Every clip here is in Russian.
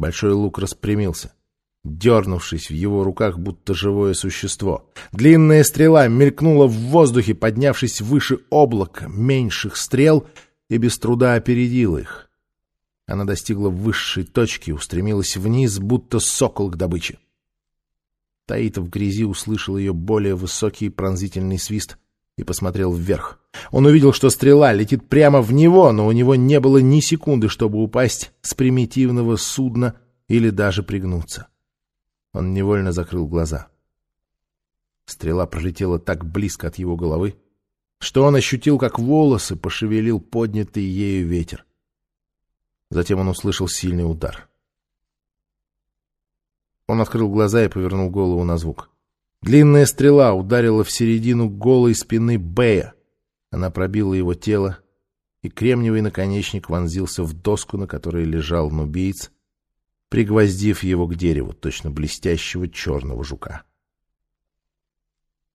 Большой лук распрямился, дернувшись в его руках, будто живое существо. Длинная стрела мелькнула в воздухе, поднявшись выше облака меньших стрел, и без труда опередила их. Она достигла высшей точки устремилась вниз, будто сокол к добыче. Таита в грязи услышал ее более высокий пронзительный свист и посмотрел вверх. Он увидел, что стрела летит прямо в него, но у него не было ни секунды, чтобы упасть с примитивного судна или даже пригнуться. Он невольно закрыл глаза. Стрела пролетела так близко от его головы, что он ощутил, как волосы пошевелил поднятый ею ветер. Затем он услышал сильный удар. Он открыл глаза и повернул голову на звук. Длинная стрела ударила в середину голой спины Бэя. Она пробила его тело, и кремниевый наконечник вонзился в доску, на которой лежал нубиец, пригвоздив его к дереву, точно блестящего черного жука.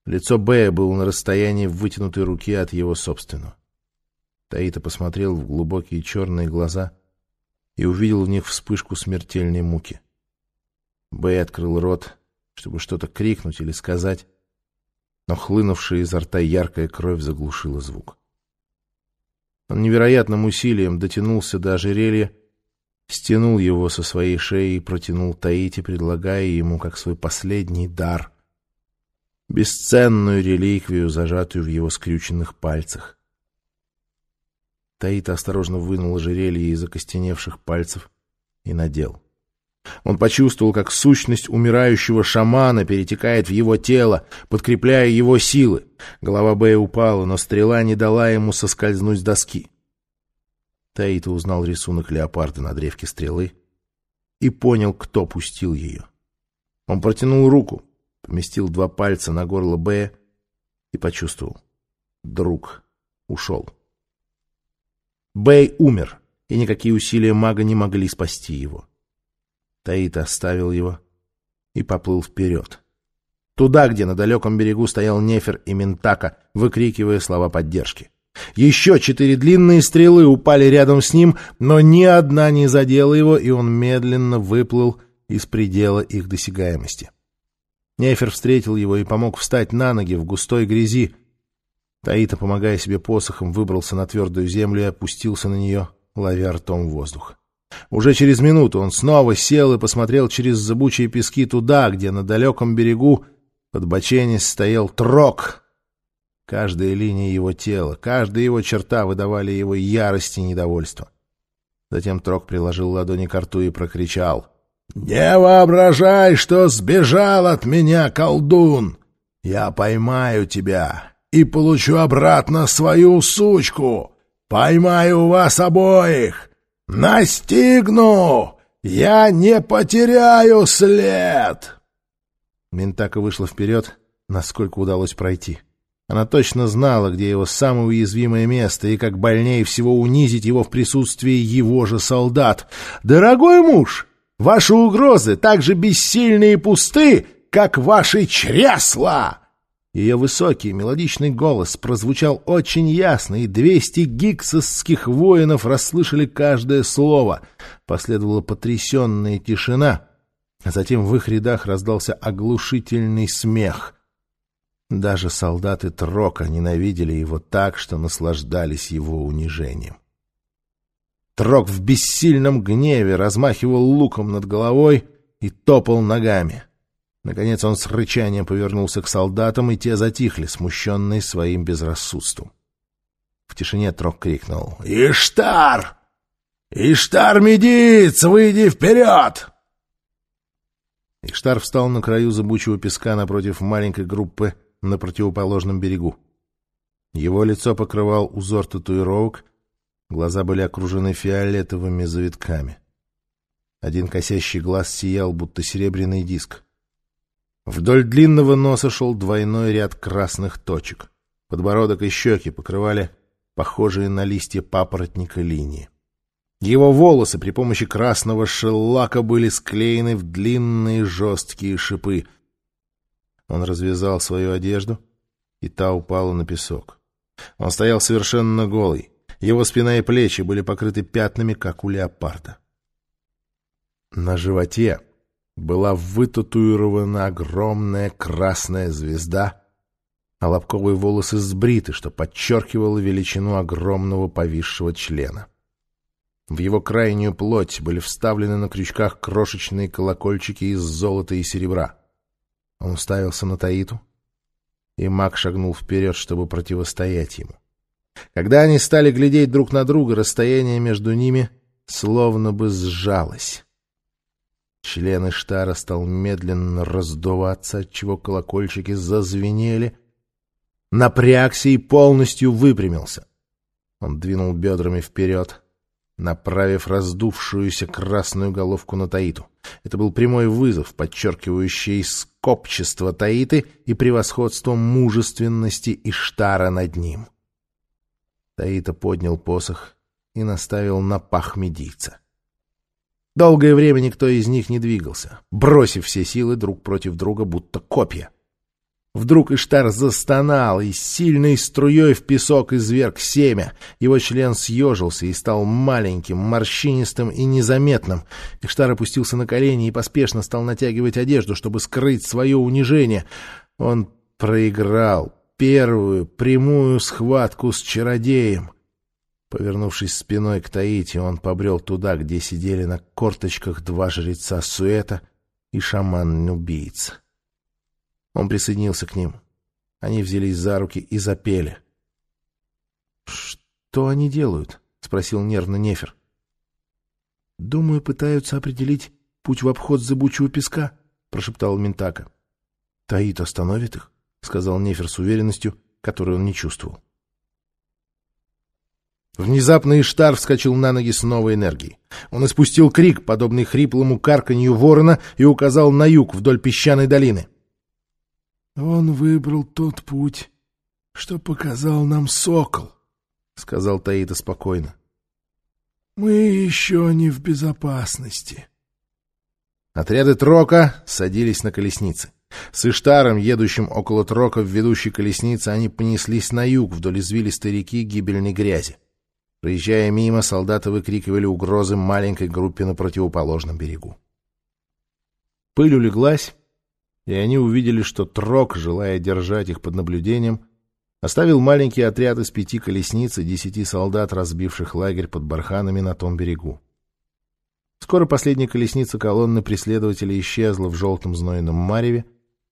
Лицо Бэя было на расстоянии вытянутой руки от его собственного. Таита посмотрел в глубокие черные глаза и увидел в них вспышку смертельной муки. Бэй открыл рот, чтобы что-то крикнуть или сказать, но хлынувшая изо рта яркая кровь заглушила звук. Он невероятным усилием дотянулся до ожерелья, стянул его со своей шеи и протянул Таити, предлагая ему как свой последний дар — бесценную реликвию, зажатую в его скрюченных пальцах. Таита осторожно вынул ожерелье из окостеневших пальцев и надел. Он почувствовал, как сущность умирающего шамана перетекает в его тело, подкрепляя его силы. Голова Бэя упала, но стрела не дала ему соскользнуть с доски. Таита узнал рисунок леопарда на древке стрелы и понял, кто пустил ее. Он протянул руку, поместил два пальца на горло Бэя и почувствовал. Друг ушел. Бэй умер, и никакие усилия мага не могли спасти его. Таит оставил его и поплыл вперед. Туда, где на далеком берегу стоял Нефер и Ментака, выкрикивая слова поддержки. Еще четыре длинные стрелы упали рядом с ним, но ни одна не задела его, и он медленно выплыл из предела их досягаемости. Нефер встретил его и помог встать на ноги в густой грязи. Таита, помогая себе посохом, выбрался на твердую землю и опустился на нее, ловя ртом воздух. Уже через минуту он снова сел и посмотрел через зыбучие пески туда, где на далеком берегу под боченись стоял трок. Каждая линия его тела, каждая его черта выдавали его ярость и недовольство. Затем Трок приложил ладони к рту и прокричал. «Не воображай, что сбежал от меня, колдун! Я поймаю тебя и получу обратно свою сучку! Поймаю вас обоих! «Настигну! Я не потеряю след!» Ментака вышла вперед, насколько удалось пройти. Она точно знала, где его самое уязвимое место и как больнее всего унизить его в присутствии его же солдат. «Дорогой муж, ваши угрозы так же бессильны и пусты, как ваши чресла!» Ее высокий мелодичный голос прозвучал очень ясно, и двести гиксовских воинов расслышали каждое слово. Последовала потрясенная тишина, а затем в их рядах раздался оглушительный смех. Даже солдаты Трока ненавидели его так, что наслаждались его унижением. Трок в бессильном гневе размахивал луком над головой и топал ногами. Наконец он с рычанием повернулся к солдатам, и те затихли, смущенные своим безрассудством. В тишине Трок крикнул «Иштар! Иштар-медиц, выйди вперед!» Иштар встал на краю зыбучего песка напротив маленькой группы на противоположном берегу. Его лицо покрывал узор татуировок, глаза были окружены фиолетовыми завитками. Один косящий глаз сиял, будто серебряный диск. Вдоль длинного носа шел двойной ряд красных точек. Подбородок и щеки покрывали похожие на листья папоротника линии. Его волосы при помощи красного шеллака были склеены в длинные жесткие шипы. Он развязал свою одежду, и та упала на песок. Он стоял совершенно голый. Его спина и плечи были покрыты пятнами, как у леопарда. На животе была вытатуирована огромная красная звезда, а лобковые волосы сбриты, что подчеркивало величину огромного повисшего члена. В его крайнюю плоть были вставлены на крючках крошечные колокольчики из золота и серебра. Он уставился на Таиту, и маг шагнул вперед, чтобы противостоять ему. Когда они стали глядеть друг на друга, расстояние между ними словно бы сжалось. Член Иштара стал медленно раздуваться, отчего колокольчики зазвенели. Напрягся и полностью выпрямился. Он двинул бедрами вперед, направив раздувшуюся красную головку на Таиту. Это был прямой вызов, подчеркивающий скопчество Таиты и превосходство мужественности Иштара над ним. Таита поднял посох и наставил на пах медийца. Долгое время никто из них не двигался, бросив все силы друг против друга, будто копья. Вдруг Иштар застонал и сильной струей в песок изверг семя. Его член съежился и стал маленьким, морщинистым и незаметным. Иштар опустился на колени и поспешно стал натягивать одежду, чтобы скрыть свое унижение. Он проиграл первую прямую схватку с чародеем. Повернувшись спиной к Таити, он побрел туда, где сидели на корточках два жреца Суэта и шаман-убийца. Он присоединился к ним. Они взялись за руки и запели. «Что они делают?» — спросил нервно Нефер. «Думаю, пытаются определить путь в обход зыбучего песка», — прошептал Ментака. «Таит остановит их», — сказал Нефер с уверенностью, которую он не чувствовал. Внезапно Иштар вскочил на ноги с новой энергией. Он испустил крик, подобный хриплому карканью ворона, и указал на юг вдоль песчаной долины. Он выбрал тот путь, что показал нам сокол, — сказал Таита спокойно. Мы еще не в безопасности. Отряды Трока садились на колесницы. С Иштаром, едущим около Трока в ведущей колеснице, они понеслись на юг вдоль извилистой реки гибельной грязи. Проезжая мимо, солдаты выкрикивали угрозы маленькой группе на противоположном берегу. Пыль улеглась, и они увидели, что Трок, желая держать их под наблюдением, оставил маленький отряд из пяти колесниц и десяти солдат, разбивших лагерь под барханами на том берегу. Скоро последняя колесница колонны преследователей исчезла в желтом знойном мареве,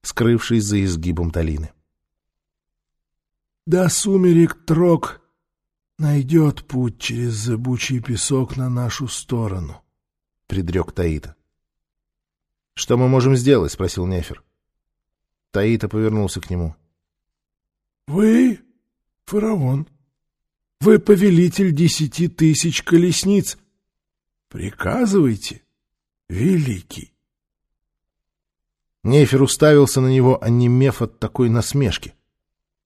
скрывшись за изгибом долины. «До сумерек Трок найдет путь через зыбучий песок на нашу сторону», — предрек Таита. — Что мы можем сделать? — спросил Нефер. Таита повернулся к нему. — Вы фараон. Вы повелитель десяти тысяч колесниц. Приказывайте, великий. Нефер уставился на него, онемев от такой насмешки.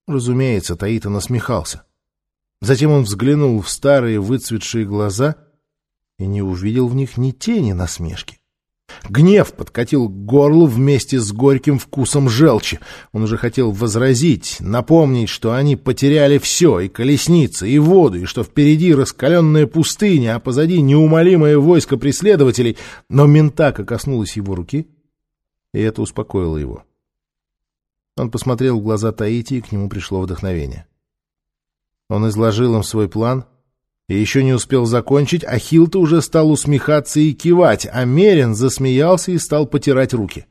Разумеется, Таита насмехался. Затем он взглянул в старые выцветшие глаза и не увидел в них ни тени насмешки. Гнев подкатил к горлу вместе с горьким вкусом желчи. Он уже хотел возразить, напомнить, что они потеряли все, и колесницы, и воду, и что впереди раскаленная пустыня, а позади неумолимое войско преследователей. Но Ментака коснулась его руки, и это успокоило его. Он посмотрел в глаза Таити, и к нему пришло вдохновение. Он изложил им свой план — и еще не успел закончить, а Хилта уже стал усмехаться и кивать, а Мерин засмеялся и стал потирать руки.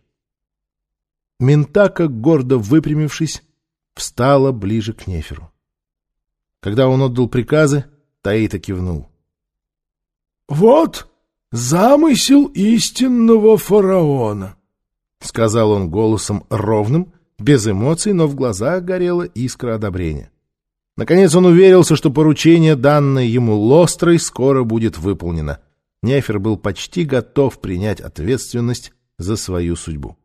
Ментака, гордо выпрямившись, встала ближе к Неферу. Когда он отдал приказы, Таита кивнул. — Вот замысел истинного фараона, — сказал он голосом ровным, без эмоций, но в глазах горела искра одобрения. Наконец он уверился, что поручение, данное ему Лострой, скоро будет выполнено. Нефер был почти готов принять ответственность за свою судьбу.